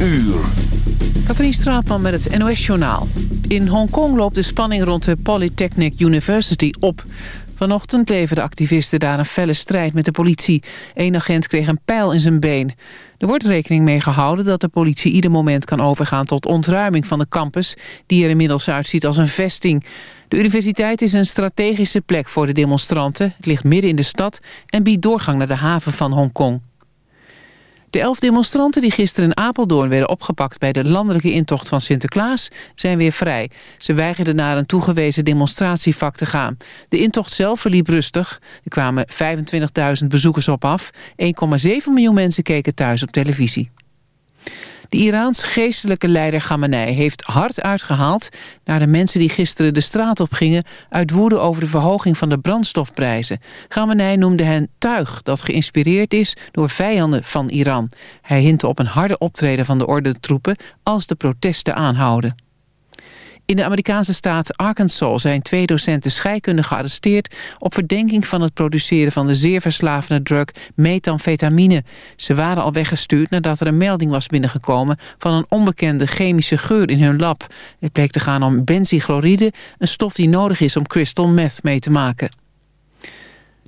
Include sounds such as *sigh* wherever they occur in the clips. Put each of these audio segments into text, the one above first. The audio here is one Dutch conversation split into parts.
uur. Katrien Straatman met het NOS-journaal. In Hongkong loopt de spanning rond de Polytechnic University op. Vanochtend leverden activisten daar een felle strijd met de politie. Eén agent kreeg een pijl in zijn been. Er wordt rekening mee gehouden dat de politie ieder moment kan overgaan... tot ontruiming van de campus, die er inmiddels uitziet als een vesting. De universiteit is een strategische plek voor de demonstranten. Het ligt midden in de stad en biedt doorgang naar de haven van Hongkong. De elf demonstranten die gisteren in Apeldoorn werden opgepakt... bij de landelijke intocht van Sinterklaas zijn weer vrij. Ze weigerden naar een toegewezen demonstratievak te gaan. De intocht zelf verliep rustig. Er kwamen 25.000 bezoekers op af. 1,7 miljoen mensen keken thuis op televisie. De Iraans geestelijke leider Khamenei heeft hard uitgehaald... naar de mensen die gisteren de straat op gingen... uit woede over de verhoging van de brandstofprijzen. Khamenei noemde hen tuig dat geïnspireerd is door vijanden van Iran. Hij hintte op een harde optreden van de ordentroepen... als de protesten aanhouden. In de Amerikaanse staat Arkansas zijn twee docenten scheikunde gearresteerd... op verdenking van het produceren van de zeer verslavende drug methamfetamine. Ze waren al weggestuurd nadat er een melding was binnengekomen... van een onbekende chemische geur in hun lab. Het bleek te gaan om benzichloride, een stof die nodig is om crystal meth mee te maken.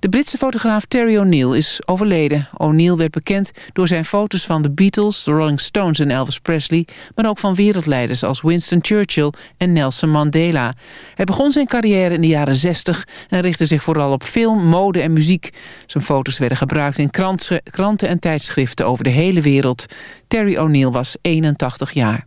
De Britse fotograaf Terry O'Neill is overleden. O'Neill werd bekend door zijn foto's van de Beatles, de Rolling Stones en Elvis Presley... maar ook van wereldleiders als Winston Churchill en Nelson Mandela. Hij begon zijn carrière in de jaren 60 en richtte zich vooral op film, mode en muziek. Zijn foto's werden gebruikt in kranten en tijdschriften over de hele wereld. Terry O'Neill was 81 jaar.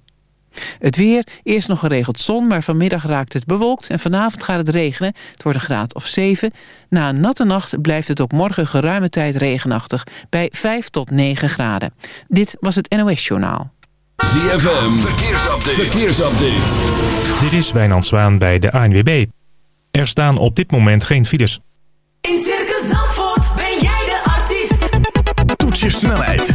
Het weer, eerst nog geregeld zon, maar vanmiddag raakt het bewolkt... en vanavond gaat het regenen. Het wordt een graad of 7. Na een natte nacht blijft het ook morgen geruime tijd regenachtig... bij 5 tot 9 graden. Dit was het NOS Journaal. ZFM, verkeersupdate. verkeersupdate. Dit is Wijnand Zwaan bij de ANWB. Er staan op dit moment geen files. In Circus Zandvoort ben jij de artiest. Toets je snelheid,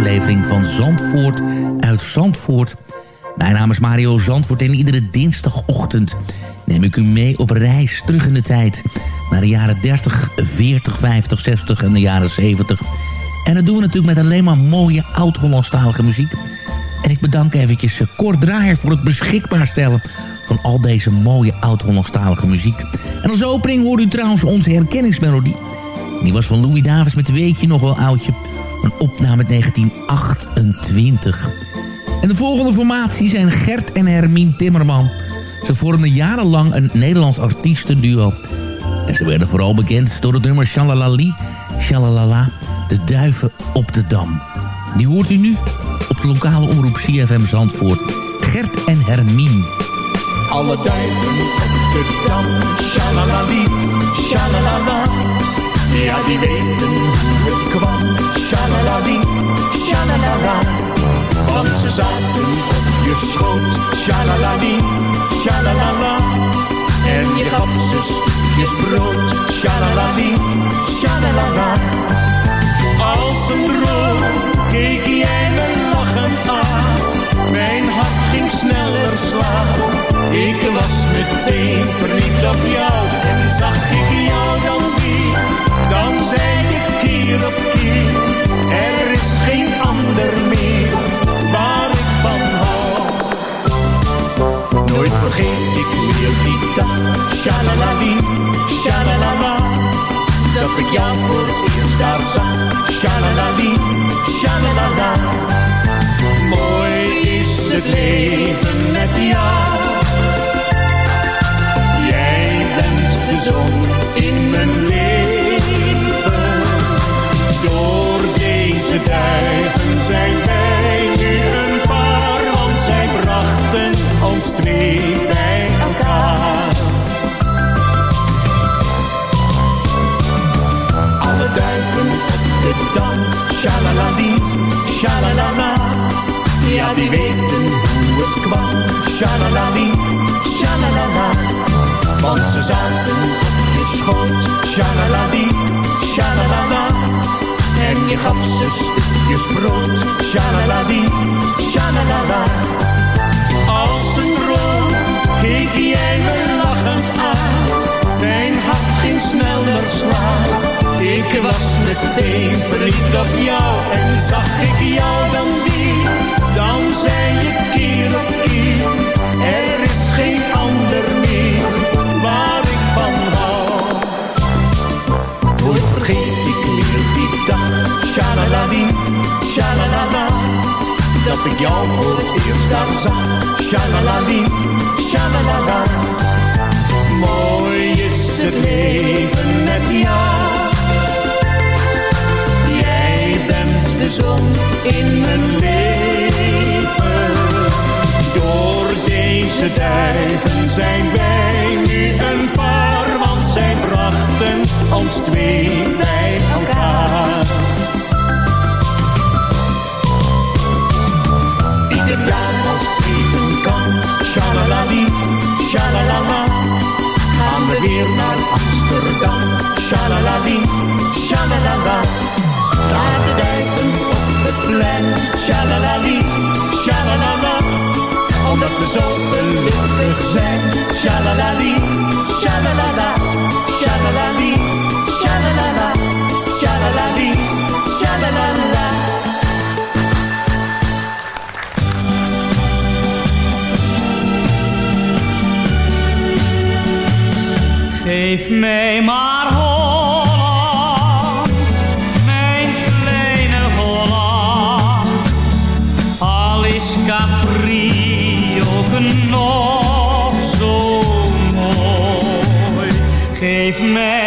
aflevering van Zandvoort uit Zandvoort. Mijn naam is Mario Zandvoort en iedere dinsdagochtend neem ik u mee op reis terug in de tijd. Naar de jaren 30, 40, 50, 60 en de jaren 70. En dat doen we natuurlijk met alleen maar mooie oud-Hollandstalige muziek. En ik bedank eventjes Kort Draaier voor het beschikbaar stellen van al deze mooie oud-Hollandstalige muziek. En als opening hoort u trouwens onze herkenningsmelodie. Die was van Louis Davis met Weet je nog wel oudje. Een opname uit 1928. En de volgende formatie zijn Gert en Hermine Timmerman. Ze vormden jarenlang een Nederlands artiestenduo. En ze werden vooral bekend door het nummer Shalalali, Shalalala, de duiven op de dam. Die hoort u nu op de lokale omroep CFM Zandvoort. Gert en Hermine. Alle duiven op de dam, shalalali, shalalala. Ja, die weten zaten op je schoot, shalalali, shalalala. En je gaf ze stukjes brood, shalalali, shalalala. Als een droom keek jij me lachend aan. Mijn hart ging sneller slaan. Ik was meteen verliefd op jou. En zag ik jou dan weer. Dan zei ik keer op keer. Er is geen ander vergeet ik meer die dag. Shalalali, shalalala. Dat ik jou voor het eerst daar zag. Shalalali, shalalala. Mooi is het leven met jou. Jij bent de zon in mijn leven. Door deze duiven zijn wij twee bij elkaar. Alle duiven op de dam, shalalala. Ja, die weten hoe het kwam, shalalali, shalalala. Want ze zaten op je schoot, shalalali, shalalala. En je gaf ze stukjes brood, shalalali, shalalala. Keek jij me lachend aan. Mijn hart ging sneller slaan. Ik was meteen verliefd op jou en zag ik jou dan weer. Dan zei je keer op keer, er is geen ander meer waar ik van hou. Nooit vergeet ik meer die dag, shalalali, shalalala. Dat ik jou voor het eerst daar zag, shalalala. Mooi is het leven met jou. Jij bent de zon in mijn leven. Door deze duiven zijn wij nu een paar, want zij brachten ons twee weer naar Amsterdam, shalalali, shalalala. Daar de duiven op het plein, shalalali, shalalala. Omdat we zo gelukkig zijn, shalalali, shalalala, shalalali, shalalala, shalalali, shalalala. Geef mij maar Holland, mijn kleine Holland. Al is Capri ook nog zo mooi. Geef mij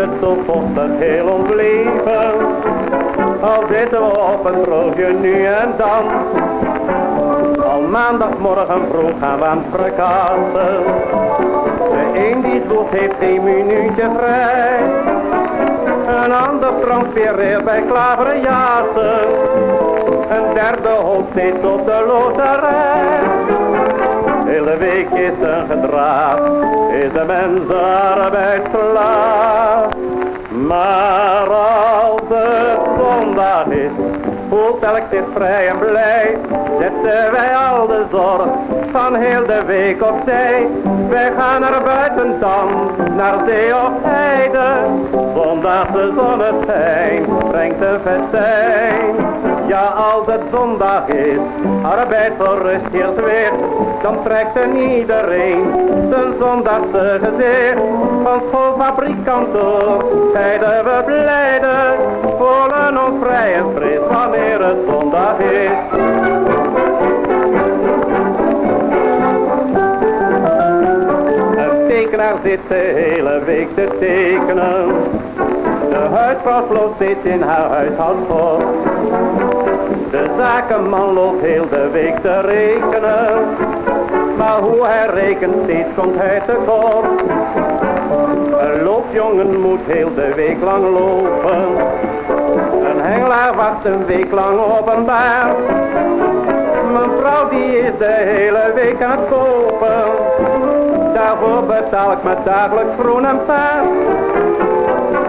het zo vochtig heel ons leven. Al zitten we op een droogje nu en dan. Al maandagmorgen vroeg gaan we aan het verkassen. De een die zwoegt heeft geen minuutje vrij. Een ander transfereert bij klaverjassen. Een derde hoopt steeds op de loterij. Hele week is een gedraaf, is de mens arbeidsslaaf. Maar als het zondag is, voelt elk zich vrij en blij. Zetten wij al de zorg van heel de week opzij. Wij gaan naar buiten dan, naar zee of heide. Zondagse zonneschijn brengt een festijn. Ja, als het zondag is, arbeid voor rust hier weer, dan trekt er iedereen zijn zondagse gezicht. Van schoolfabriek, kantoor, zeiden we blijde, voelen ons vrij en fris wanneer het zondag is. Tekenaar zit de hele week te tekenen. De huisvrouw vloot steeds in haar huishoudsport. De zakenman loopt heel de week te rekenen. Maar hoe hij rekent, steeds komt hij tekort. Een loopjongen moet heel de week lang lopen. Een hengelaar wacht een week lang op een baar. Mijn vrouw die is de hele week aan het kopen. Daarvoor betaal ik me dagelijks groen en paard.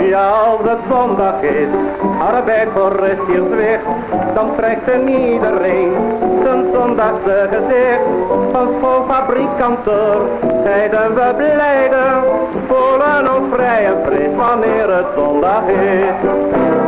Ja, als het zondag is, arbeid voor hier zwicht, dan trekt er iedereen zijn zondagse gezicht. Van schoolfabriek, kantoor, zeiden we blijden, voelen ons vrij en fris wanneer het zondag is.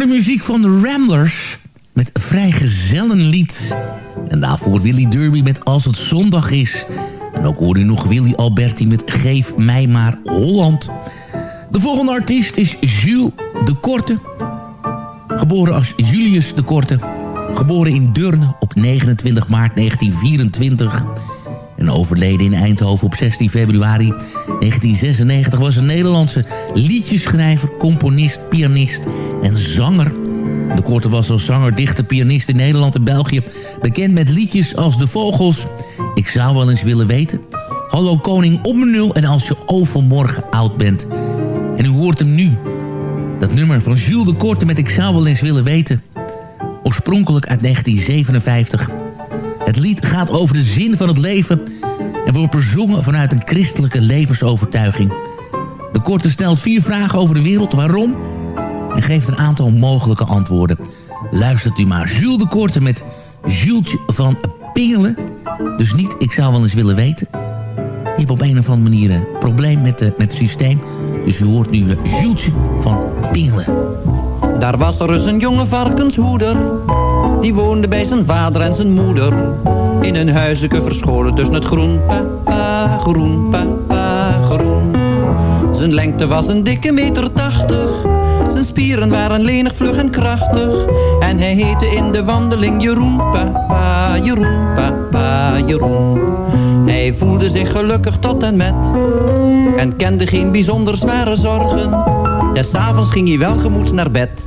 U hoort de muziek van de Ramblers met Vrijgezellenlied. En daarvoor Willy Derby met Als het zondag is. En ook hoor u nog Willy Alberti met Geef mij maar Holland. De volgende artiest is Jules de Korte. Geboren als Julius de Korte. Geboren in Deurne op 29 maart 1924. En overleden in Eindhoven op 16 februari 1996 was een Nederlandse liedjeschrijver, componist, pianist en zanger. De Korte was als zanger, dichter, pianist in Nederland en België bekend met liedjes als De Vogels, Ik zou wel eens willen weten, Hallo Koning mijn nul en Als je overmorgen oud bent. En u hoort hem nu, dat nummer van Jules de Korte met Ik zou wel eens willen weten. Oorspronkelijk uit 1957. Het lied gaat over de zin van het leven en wordt bezongen vanuit een christelijke levensovertuiging. De Korte stelt vier vragen over de wereld, waarom? En geeft een aantal mogelijke antwoorden. Luistert u maar Jules de Korte met Jules van Pingelen. Dus niet, ik zou wel eens willen weten. Je hebt op een of andere manier een probleem met, de, met het systeem. Dus u hoort nu eh, Jules van Pingelen. Daar was er eens een jonge varkenshoeder. Die woonde bij zijn vader en zijn moeder. In een huisje verscholen tussen het groen. Papa, groen, papa, groen. Zijn lengte was een dikke meter tachtig. Zijn spieren waren lenig, vlug en krachtig. En hij heette in de wandeling Jeroen, papa, Jeroen, papa, Jeroen. Hij voelde zich gelukkig tot en met. En kende geen bijzonder zware zorgen. Des avonds ging hij welgemoed naar bed.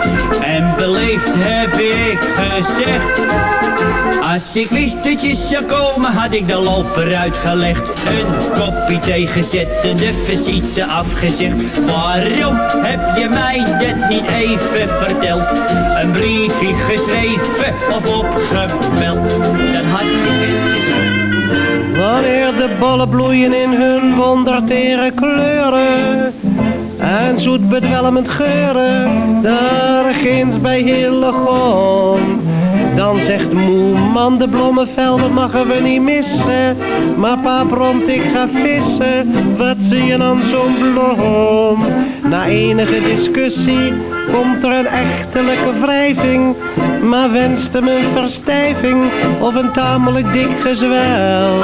Beleefd heb ik gezegd. Als ik wist dat je zou komen, had ik de loper uitgelegd. Een kopje thee gezet en de visite afgezegd. Waarom heb je mij dat niet even verteld? Een briefje geschreven of opgebeld. Dan had ik het gezegd. Wanneer de bollen bloeien in hun wondertere kleuren en zoet bedwelmend geuren, daar ginds bij Hillegom. Dan zegt moe man, de bloemenvelden mogen we niet missen. Maar pa bromt, ik ga vissen, wat zie je dan zo'n bloem? Na enige discussie komt er een echtelijke wrijving. Maar wenst hem een verstijving of een tamelijk dik gezwel.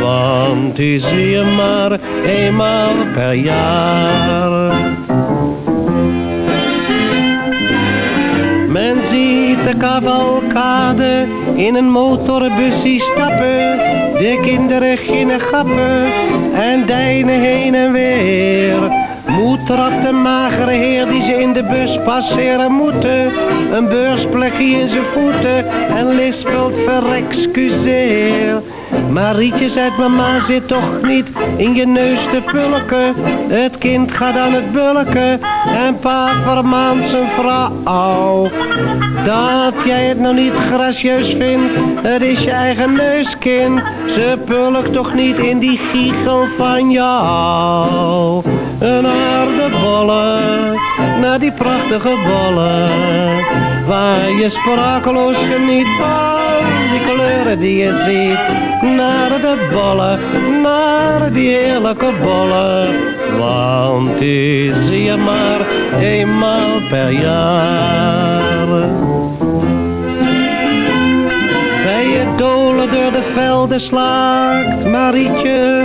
Want die zie je maar eenmaal per jaar. Men ziet de cavalcade in een motorbusje stappen. De kinderen ginnen gappen en deinen heen en weer. Moed trapt de magere heer die ze in de bus passeren moeten. Een beursplekje in zijn voeten en lispelt verexcuseer. Marietje zegt mama zit toch niet in je neus te pulken. Het kind gaat aan het bulken en pa vermaant zijn vrouw. Dat jij het nou niet gracieus vindt, het is je eigen neuskind. Ze pulkt toch niet in die giegel van jou. Naar de bollen, naar die prachtige bollen. Waar je sprakeloos geniet van die kleuren die je ziet. Naar de bollen, naar die heerlijke bollen. Want die zie je maar eenmaal per jaar. Bij je dolen door de velden slaakt Marietje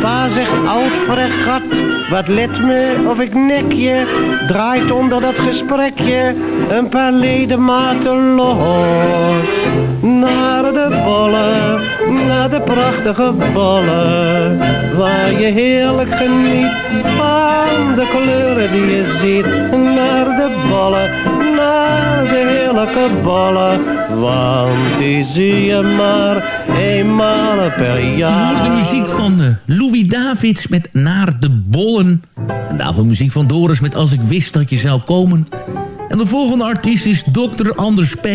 Pa zegt oud fregat, wat let me of ik nek je. Draait onder dat gesprekje een paar ledematen los. Naar de bollen, naar de prachtige bollen. Waar je heerlijk geniet van de kleuren die je ziet. Naar de bollen, naar de heerlijke bollen. Want die zie je maar eenmaal per jaar. De muziek van eh, Louis Davids met Naar de Bollen. En daarvoor muziek van Doris met Als ik wist dat je zou komen. En de volgende artiest is Dr. Anders P.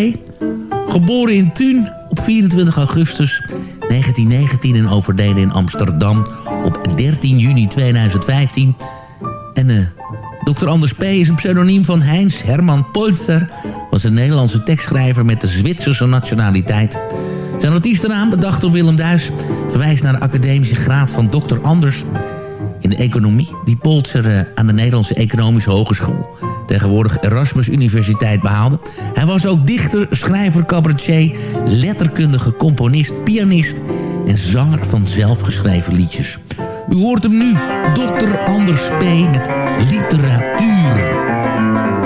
Geboren in Thun op 24 augustus 1919 en overleden in Amsterdam op 13 juni 2015. En eh, Dr. Anders P. is een pseudoniem van Heinz Herman Polster. Was een Nederlandse tekstschrijver met de Zwitserse nationaliteit. Zijn artiestennaam, bedacht door Willem Duis... verwijst naar de academische graad van Dr. Anders in de economie... die Polster eh, aan de Nederlandse Economische Hogeschool... tegenwoordig Erasmus Universiteit behaalde. Hij was ook dichter, schrijver, cabaretier... letterkundige, componist, pianist... en zanger van zelfgeschreven liedjes. U hoort hem nu, Dr. Anders P. met literatuur.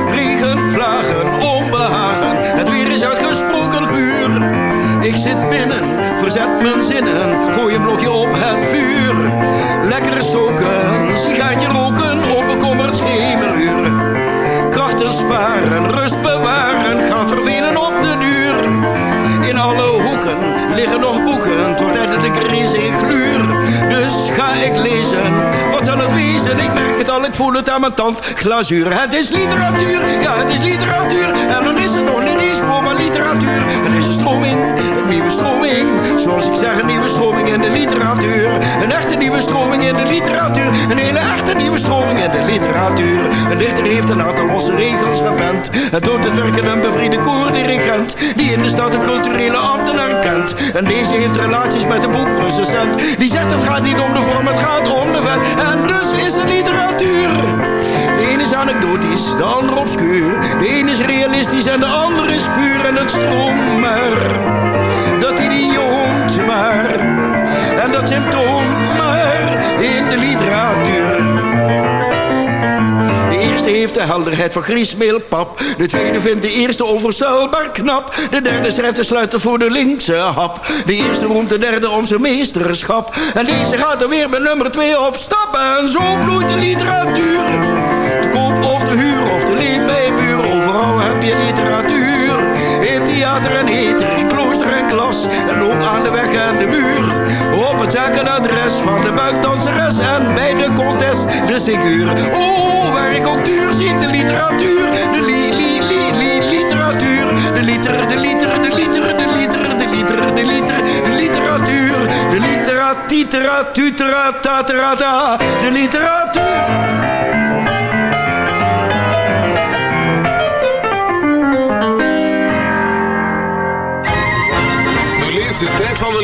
Regen, vlagen, onbehagen, het weer is uitgesproken. Ik zit binnen, verzet mijn zinnen, gooi een blokje op het vuur. Lekker stoken, sigaartje roken, onbekommerd schemeruur. Krachten sparen, rust bewaren, gaat vervelen op de duur. In alle hoeken liggen nog boeken, tot tijd dat ik reis in gluur. Dus ga ik lezen, wat zal het wezen? Ik merk het al, ik voel het aan mijn tand. Glazuur, het is literatuur, ja het is literatuur. En dan is het nog niet eens gewoon literatuur. Er is een stroming, een nieuwe stroming. Zoals ik zeg, een nieuwe stroming in de literatuur. Een echte nieuwe stroming in de literatuur. Een hele echte nieuwe stroming in de literatuur. Een dichter heeft een aantal losse regels gepend. Het doet het werken een bevriende koordirigent. Die in de stad een culturele ambtenaar kent. En deze heeft relaties met een boekrecensent. Die zegt het gaat niet om de vorm, het gaat om de vet. En dus is het literatuur. Is anekdotisch, de ander obscuur. De ene is realistisch en de andere is puur. En het stroomt maar, dat idioot maar. En dat symptoom maar in de literatuur. De eerste heeft de helderheid van griesmeelpap. De tweede vindt de eerste onvoorstelbaar knap. De derde schrijft de sluiter voor de linkse hap. De eerste roemt de derde om zijn meesterschap. En deze gaat er weer met nummer twee op stap. En zo bloeit de literatuur. Heb je literatuur. In theater en heter, in klooster en klas. En ook aan de weg en de muur. Op het zakenadres van de buikdanseres. En bij de contest de figuur. Oh, waar ik ook duur zie de literatuur. De li, li, li, li, literatuur. De liter, de liter, de liter, de liter, de liter, de liter, de literatuur. De tutera, taterata. De literatuur.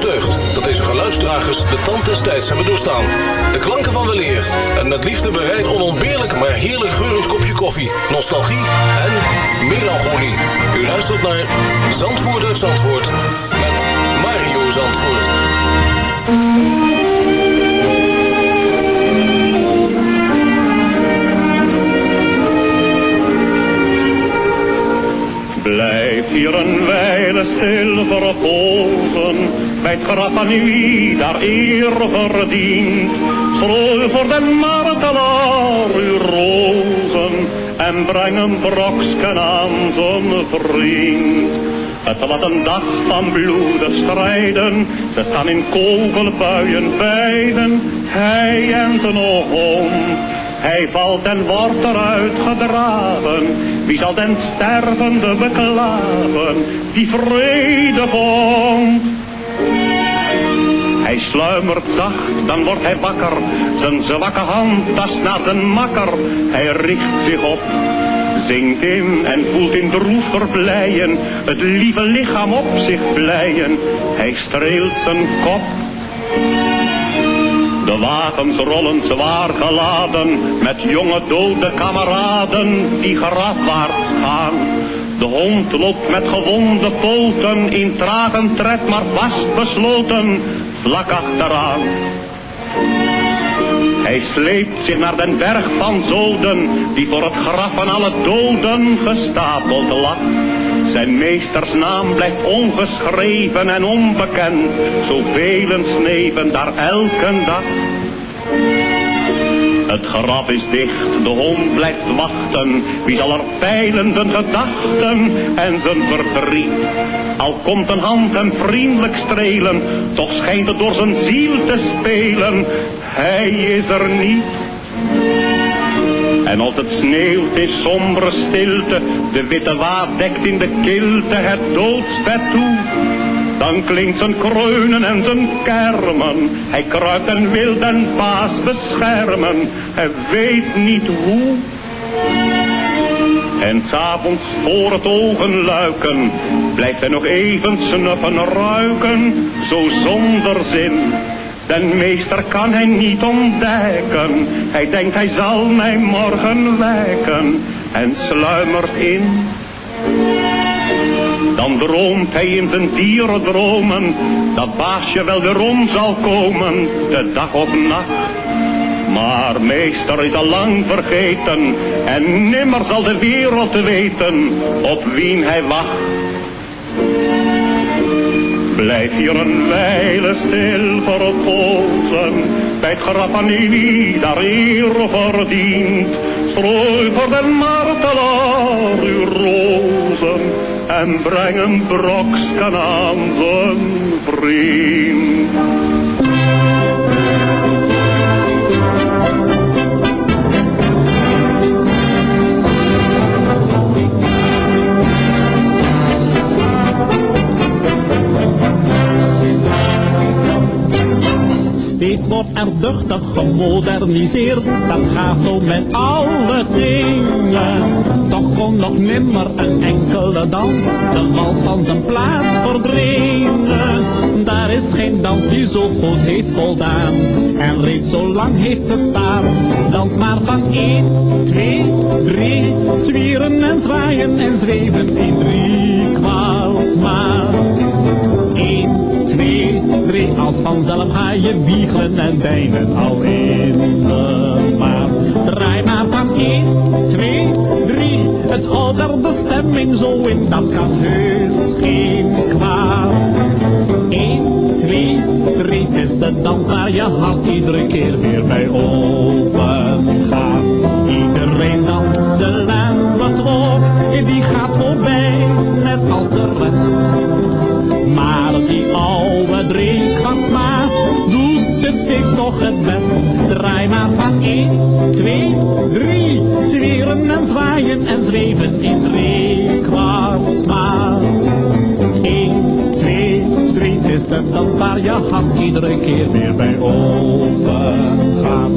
deugd dat deze geluidsdragers de tand des tijds hebben doorstaan. De klanken van weleer en met liefde bereid onontbeerlijk maar heerlijk geurend kopje koffie, nostalgie en melancholie. U luistert naar Zandvoort uit Zandvoort met Mario Zandvoort. Blijf hier een wijle stil verpozen, bij het graf van daar eer verdient. Strooi voor de martelaar uw rozen, en breng een broksken aan zijn vriend. Het was een dag van bloedig strijden. Ze staan in kogelbuien beiden, hij en zijn oom. Hij valt en wordt eruit gedragen. Wie zal den stervende beklagen? Die vrede vond. Hij sluimert zacht, dan wordt hij wakker. Zijn zwakke hand tast naar zijn makker. Hij richt zich op, zingt in en voelt in droef verbleien. Het lieve lichaam op zich vleien. Hij streelt zijn kop. De wagens rollen zwaar geladen met jonge dode kameraden die grafwaarts gaan. De hond loopt met gewonde poten in trage tred maar vast besloten vlak achteraan. Hij sleept zich naar den berg van zoden, die voor het graf van alle doden gestapeld lag. Zijn meesters naam blijft ongeschreven en onbekend, zoveel sneven daar elke dag. Het graf is dicht, de hond blijft wachten. Wie zal er peilen zijn gedachten en zijn verdriet? Al komt een hand hem vriendelijk strelen, toch schijnt het door zijn ziel te spelen. Hij is er niet. En als het sneeuwt is sombere stilte, de witte waad dekt in de kilte het doodsbed toe. Dan klinkt zijn kreunen en zijn kermen. Hij kruipt en wil den baas beschermen. Hij weet niet hoe. En s'avonds voor het ogen luiken, blijft hij nog even snuffen ruiken, zo zonder zin. Den meester kan hij niet ontdekken, hij denkt hij zal mij morgen wekken en sluimert in. Dan droomt hij in zijn dierendromen, dat baasje wel weer om zal komen, de dag of nacht. Maar meester is al lang vergeten, en nimmer zal de wereld weten, op wien hij wacht. Blijf hier een wijle stil verpozen, bij het graf van wie daar eer verdient. Strooi voor den martelaar uw rozen, en breng een broksken aan zijn vriend. Steeds wordt er duchtig gemoderniseerd, dat gaat zo met alle dingen. Nog nimmer een enkele dans de wals van zijn plaats verdringen. Daar is geen dans die zo goed heeft voldaan en reeds zo lang heeft bestaan. Dans maar van 1, 2, 3, zwieren en zwaaien en zweven in drie kwaalsmaat. 1, 2, 3, als vanzelf ga je wiegelen en bijnen al in de maat. Draai maar van 1, 2, 3, het de stemming zo in, dat kan heus geen kwaad. 1, 2, 3, is de dans waar je hart iedere keer weer bij open gaat. Iedereen danst de lemmerklok, die gaat voorbij, net als de rest. Maar die oude drinkwatsmaat doet het steeds nog het best. Draai maar van 1, 2, 3, zweren en zwaaien en zweven in drinkwatsmaat. 1, 2, 3, is de dans waar je hart iedere keer weer bij open gaat.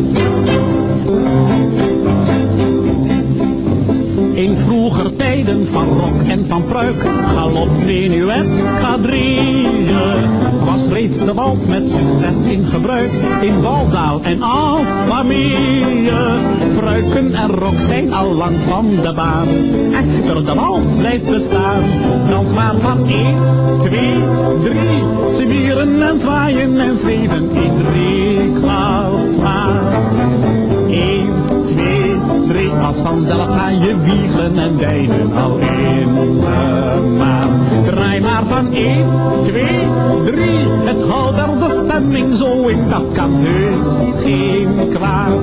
Vroeger tijden van rok en van pruik, galop, menuet, quadrille, was reeds de wals met succes in gebruik, in balzaal en al familie. Pruiken en rok zijn al lang van de baan, echter de wals blijft bestaan. Dans maar van 1, 2, 3, zwieren en zwaaien en zweven in drie kwaalsmaat. 1, 2, 3, als vanzelf ga je wiegen en wijnen al in de maan. Draai maar van 1, 2, 3, het houdt er de stemming zo in, dat kan heus geen kwaad.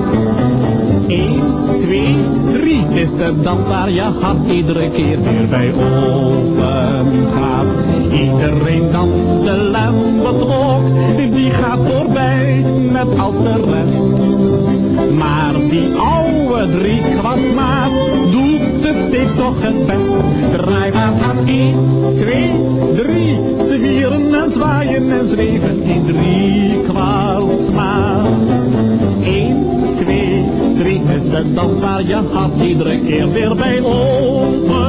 1, 2, 3, is de dans waar je hart iedere keer weer bij open gaat. Iedereen danst de lembetrok, die gaat voorbij, net als de rest. Maar die oude driekwartsmaat doet het steeds toch het best. Draai maar aan 1, 2, 3. Ze vieren en zwaaien en zweven in driekwartsmaat. 1, 2, 3 is de dans waar je hart iedere keer weer bij open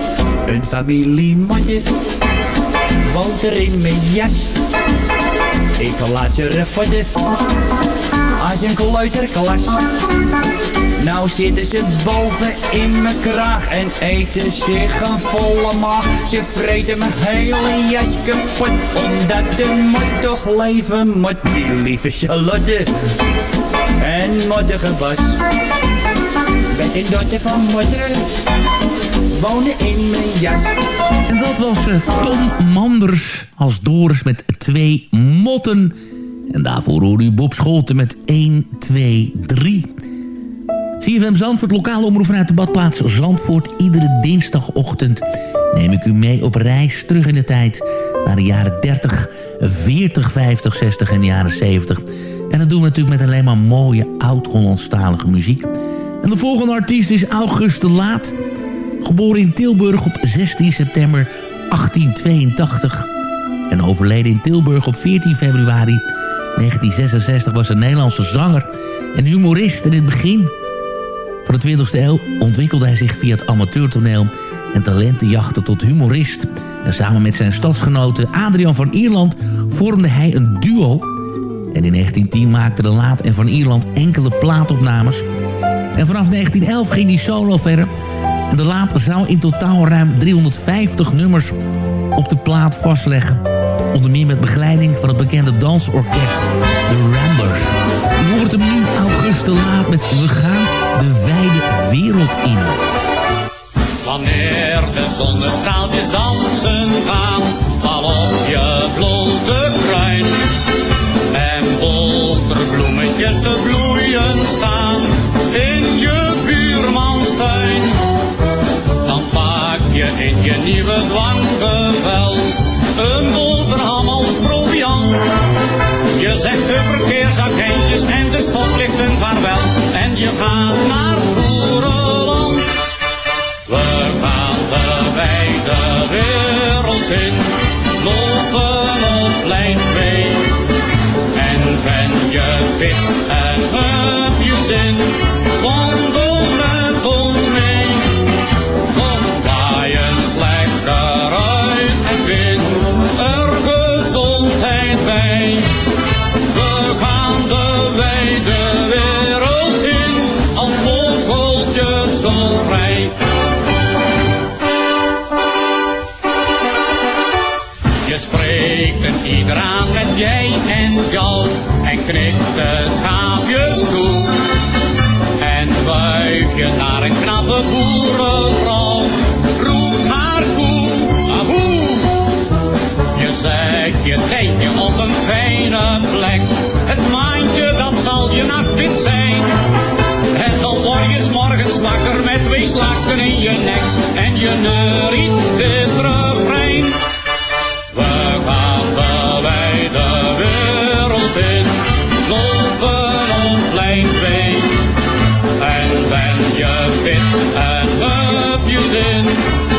Een familiemotje woont er in mijn jas. Ik laat ze refotten als een kleuterklas. Nou zitten ze boven in mijn kraag en eten zich een volle maag. Ze vreten mijn hele jas kapot, omdat de mot toch leven moet. Die lieve Charlotte en mottige Bas. Met een dochter van moeder wonen in mijn jas. En dat was eh, Tom Manders als Doris met twee motten. En daarvoor hoorde u Bob Scholten met 1, 2, 3. CFM Zandvoort, lokale omroep vanuit de badplaats Zandvoort. Iedere dinsdagochtend neem ik u mee op reis terug in de tijd... naar de jaren 30, 40, 50, 60 en de jaren 70. En dat doen we natuurlijk met alleen maar mooie oud-Hollandstalige muziek. En de volgende artiest is August de Laat... Geboren in Tilburg op 16 september 1882. En overleden in Tilburg op 14 februari 1966 was een Nederlandse zanger en humorist. In het begin van de 20e eeuw ontwikkelde hij zich via het amateurtoneel en talentenjachten tot humorist. En samen met zijn stadsgenoten Adrian van Ierland vormde hij een duo. En in 1910 maakte de Laat en van Ierland enkele plaatopnames. En vanaf 1911 ging hij solo verder en de laat zou in totaal ruim 350 nummers op de plaat vastleggen. Onder meer met begeleiding van het bekende dansorkest The Ramblers. U hoort hem nu August de Laat met We gaan de wijde wereld in. Wanneer de zonnestraaltjes dansen gaan, val op je blote kruin. bloemetjes te bloeien staan in je buurmanstuin. In je nieuwe dwanggevel een boterham als proviant. Je zegt de verkeersagentjes en de stoplichten vaarwel en je gaat naar Boerenland. We gaan de wijde wereld in, lopen op lijn Je spreekt een ieder aan met jij en jou en knikt de schaapjes toe. En wuif je naar een knappe boerenvrouw, roep haar koe, ahoe. Je zet je tijdje op een fijne plek, het maandje dat zal je nachtwit zijn. En dan word je 's morgens wakker met twee slakken in je nek en je neuriet dit refrein. We gaan de wijde wereld in, lopen op lijn 2. En ben je fit en heb je zin,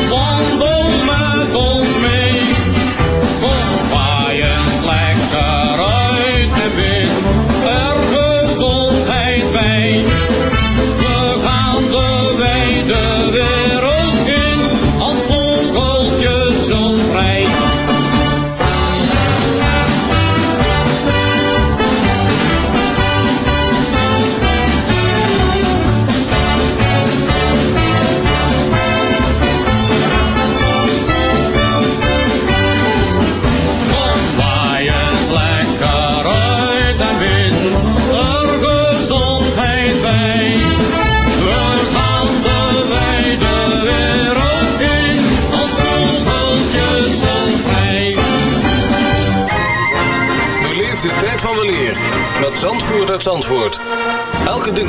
wandel met ons mee.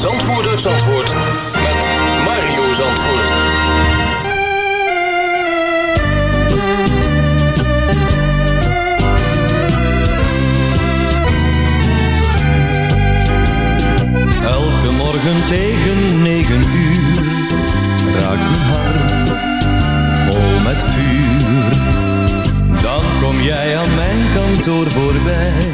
Zandvoort uit Zandvoort met Mario Zandvoort. Elke morgen tegen negen uur raakt mijn hart vol met vuur. Dan kom jij aan mijn kantoor voorbij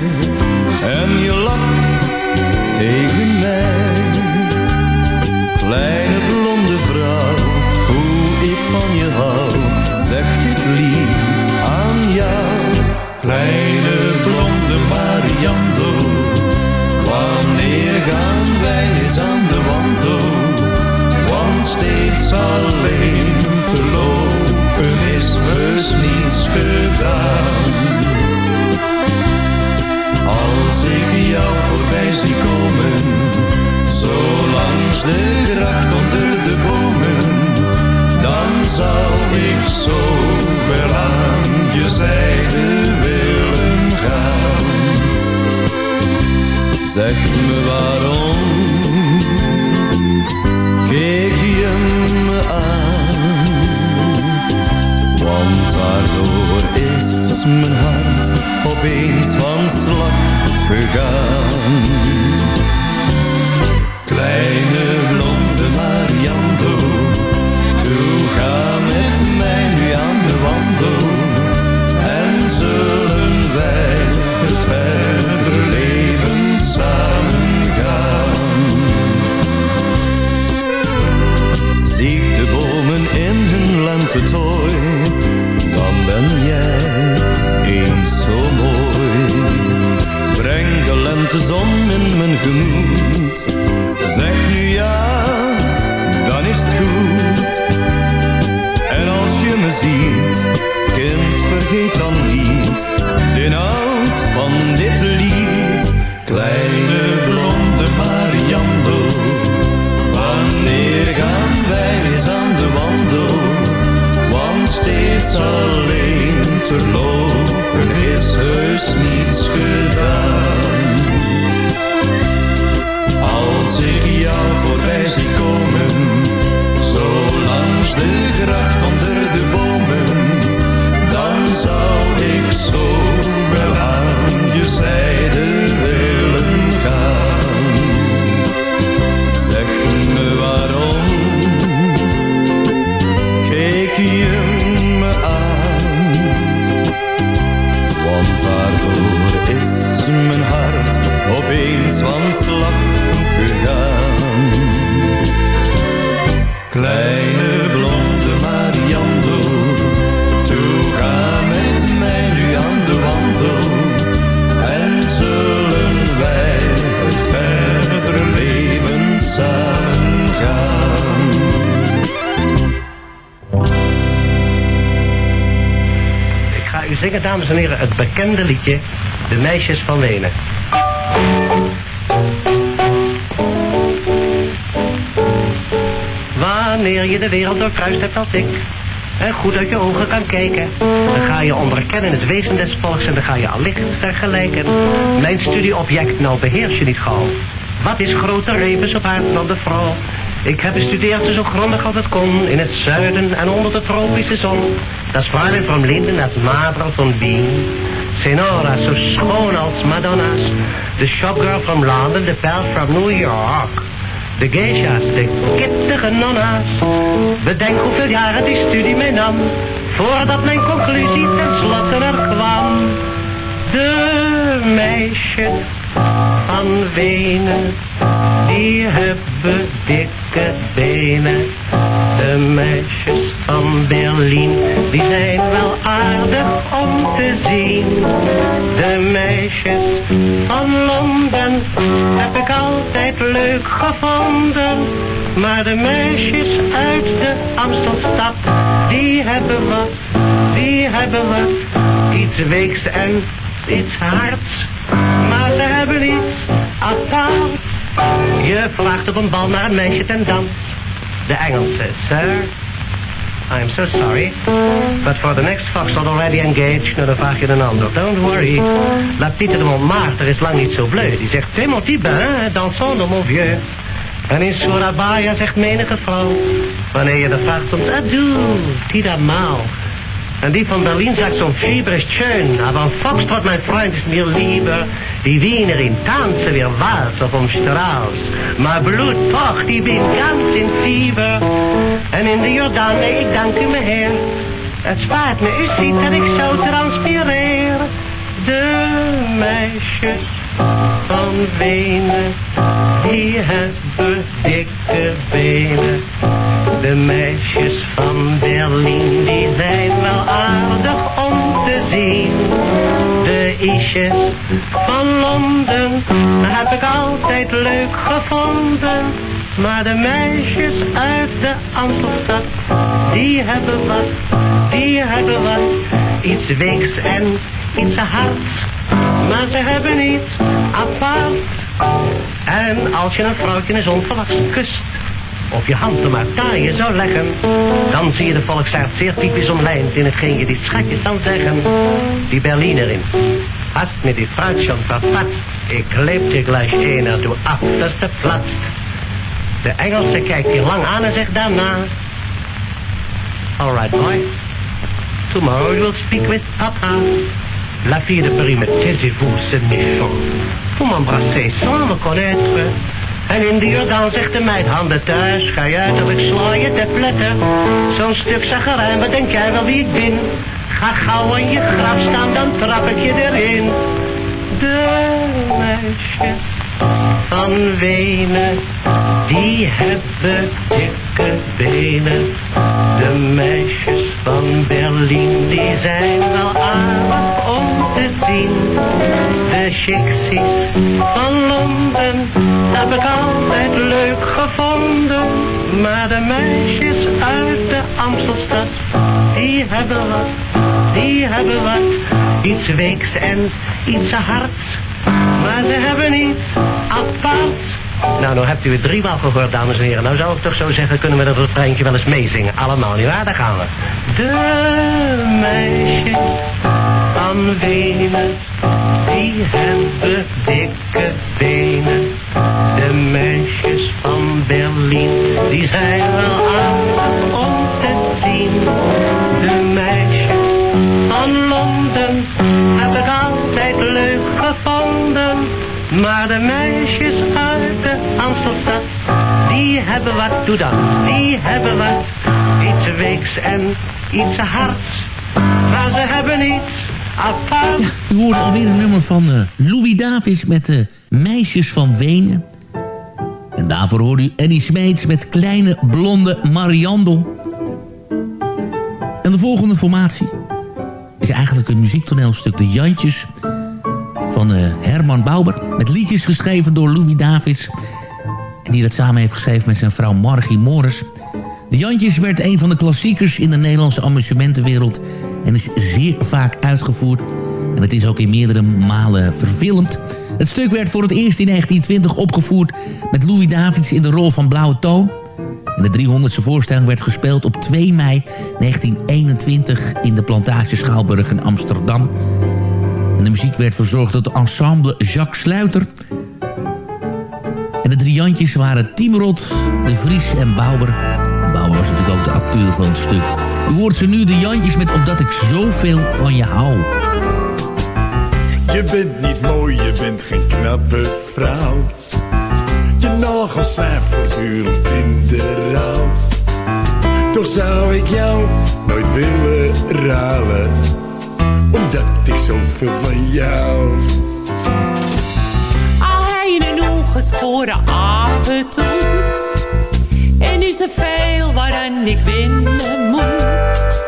heus niets gedaan. Als ik jou voorbij zie komen, zo langs de gracht onder de boom dames en heren, het bekende liedje De Meisjes van Wenen. Wanneer je de wereld doorkruist hebt als ik en goed uit je ogen kan kijken, dan ga je onderkennen het wezen des volks en dan ga je allicht vergelijken. Mijn studieobject nou beheers je niet gauw. Wat is groter levens op aarde dan de vrouw? Ik heb bestudeerd zo grondig als het kon, in het zuiden en onder de tropische zon. Dat is Fräulein van Linden, is Madra van Wien. Senora, zo schoon als Madonna's. De shopgirl from London, de pijl from New York. De geisha's, de kittige nonna's. Bedenk hoeveel jaren die studie mij nam. Voordat mijn conclusie ten slotte er kwam. De meisjes van Wenen, die hebben dikke benen. De meisjes van Berlijn, die zijn wel aardig om te zien. De meisjes van Londen heb ik altijd leuk gevonden. Maar de meisjes uit de Amstelstad, die hebben wat, die hebben wat. Iets weeks en iets hards, maar ze hebben iets aparts. Je vraagt op een bal naar een meisje ten dans. De Engelse, sir. I'm so sorry, but for the next fox not already engaged, nou dan vraag je een ander. Don't worry. La petite de Montmartre is lang niet zo bleu. Die zegt, t'es mon petit bain, dansons de mon vieux. En in Surabaya zegt menige vrouw, wanneer je de vraagt soms, adieu, tida maal. En die van Berlin sagt zo'n Fieber ist schön, aber ein Foxtrot, mein Freund, ist mir lieber. Die Wiener in tanzen wir auf dem Strauß. Maar Blut pocht, ich bin ganz in Fieber. En in de Jordaan, ik dank u me heer. Het spaart me, u ziet dat ik zo transpireer. De meisjes van Wenen, die hebben dikke benen. De meisjes van Berlijn, die zijn wel aardig om te zien. De isjes van Londen, heb ik altijd leuk gevonden. Maar de meisjes uit de Amstelstad, die hebben wat, die hebben wat. Iets weeks en iets hards, maar ze hebben iets apart. En als je een vrouwtje eens onverwachts kust, of je hand er maar taaien zou leggen, dan zie je de volksaard zeer typisch omlijnd in hetgeen je die schatjes dan zeggen. Die Berlinerin, hast mir die Fruit schon verpatst, ik leep je gleich einer, du achterste platst. De Engelse kijkt je lang aan en zegt daarna, Alright boy, tomorrow you will speak with papa. La fille de Paris me taisez-vous, c'est méchant. Vous m'embrassez sans me connaître. En in de Jordaan zegt de meid, handen thuis, ga je uit of ik sla je te pletten. Zo'n stuk zagerijn, wat denk jij wel wie ik ben? Ga gauw aan je graf staan, dan trap ik je erin. De meisjes van Wenen, die hebben dikke benen. De meisjes van Berlijn, die zijn wel aardig om te zien. De chixies van Londen, heb ik altijd leuk gevonden. Maar de meisjes uit de Amstelstad, die hebben wat, die hebben wat. Iets weeks en iets hards, maar ze hebben iets apart. Nou, nou hebt u het driemaal gehoord, dames en heren. Nou zou ik toch zo zeggen, kunnen we dat refreintje wel eens meezingen. Allemaal, nietwaar? Daar gaan we. De meisjes van Venus, die hebben dikke benen. De meisjes van Berlin, die zijn wel aan om te zien. De meisjes van Londen heb ik altijd leuk gevonden. Maar de meisjes uit die hebben wat, doe dat, die hebben wat. Iets weeks en iets hards, maar ze hebben iets apart. U hoort alweer een nummer van eh, Louis Davis met de Meisjes van Wenen. En daarvoor hoort u Annie Smeets met Kleine Blonde Mariandel. En de volgende formatie is eigenlijk een muziektoneelstuk De Jantjes van eh, Herman Bauber. Met liedjes geschreven door Louis Davis. Die dat samen heeft geschreven met zijn vrouw Margie Morris. De Jantjes werd een van de klassiekers in de Nederlandse amusementenwereld... en is zeer vaak uitgevoerd. En het is ook in meerdere malen verfilmd. Het stuk werd voor het eerst in 1920 opgevoerd... met Louis Davids in de rol van Blauwe Toon. De 300ste voorstelling werd gespeeld op 2 mei 1921... in de Plantage Schouwburg in Amsterdam. De muziek werd verzorgd door het ensemble Jacques Sluiter... Jantjes waren Timrod, De Vries en Bauer. Bauer was natuurlijk ook de acteur van het stuk. U hoort ze nu, de Jantjes, met Omdat ik zoveel van je hou. Je bent niet mooi, je bent geen knappe vrouw. Je nagels zijn voortdurend in de rouw. Toch zou ik jou nooit willen ruilen. Omdat ik zoveel van jou. Een ongeschoren apentoet. En is er veel waaraan ik winnen moet.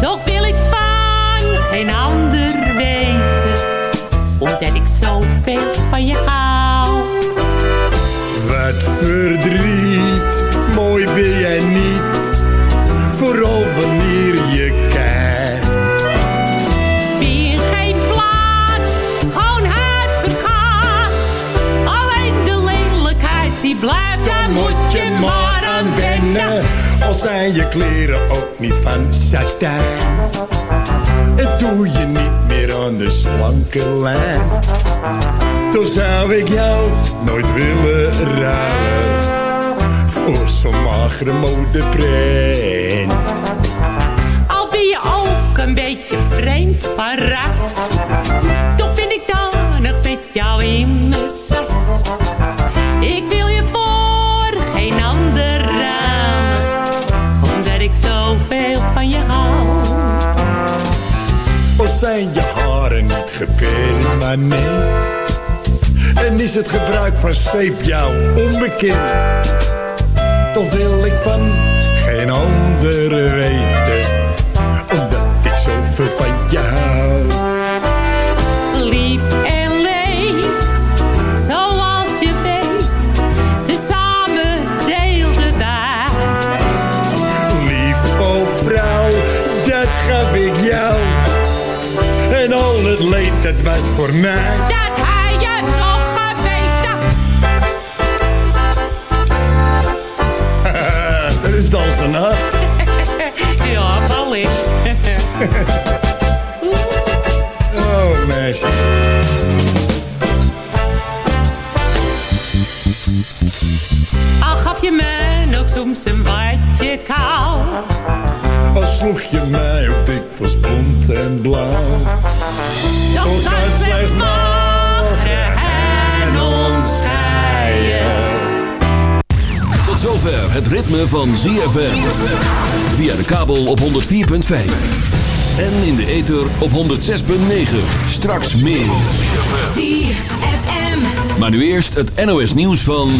Toch wil ik van geen ander weten. Omdat ik zoveel van je hou. Wat verdriet, mooi ben jij niet. Vooral wanneer je kijkt. Daar moet je maar aan wennen. Al zijn je kleren ook niet van satijn. En doe je niet meer aan de slanke lijn. Toch zou ik jou nooit willen ruilen. Voor zo'n magere modeprint. Al ben je ook een beetje vreemd van ras. Toch ben ik dan nog met jou in mijn sas. Zijn je haren niet gepermanent? En is het gebruik van zeep jou onbekend? Toch wil ik van geen ander weten. Was voor mij. Dat hij je toch geweten. *laughs* dat is dan zijn nacht. *laughs* ja, wellicht. *laughs* Oh, meisje. Al gaf je me nog soms een watje kou. Al sloeg je mij ook dikwijls bont en blauw. Kan slechts slechts morgen en ons scheiden. Tot zover het ritme van ZFM. Via de kabel op 104.5. En in de ether op 106.9. Straks meer. ZFM. Maar nu eerst het NOS nieuws van...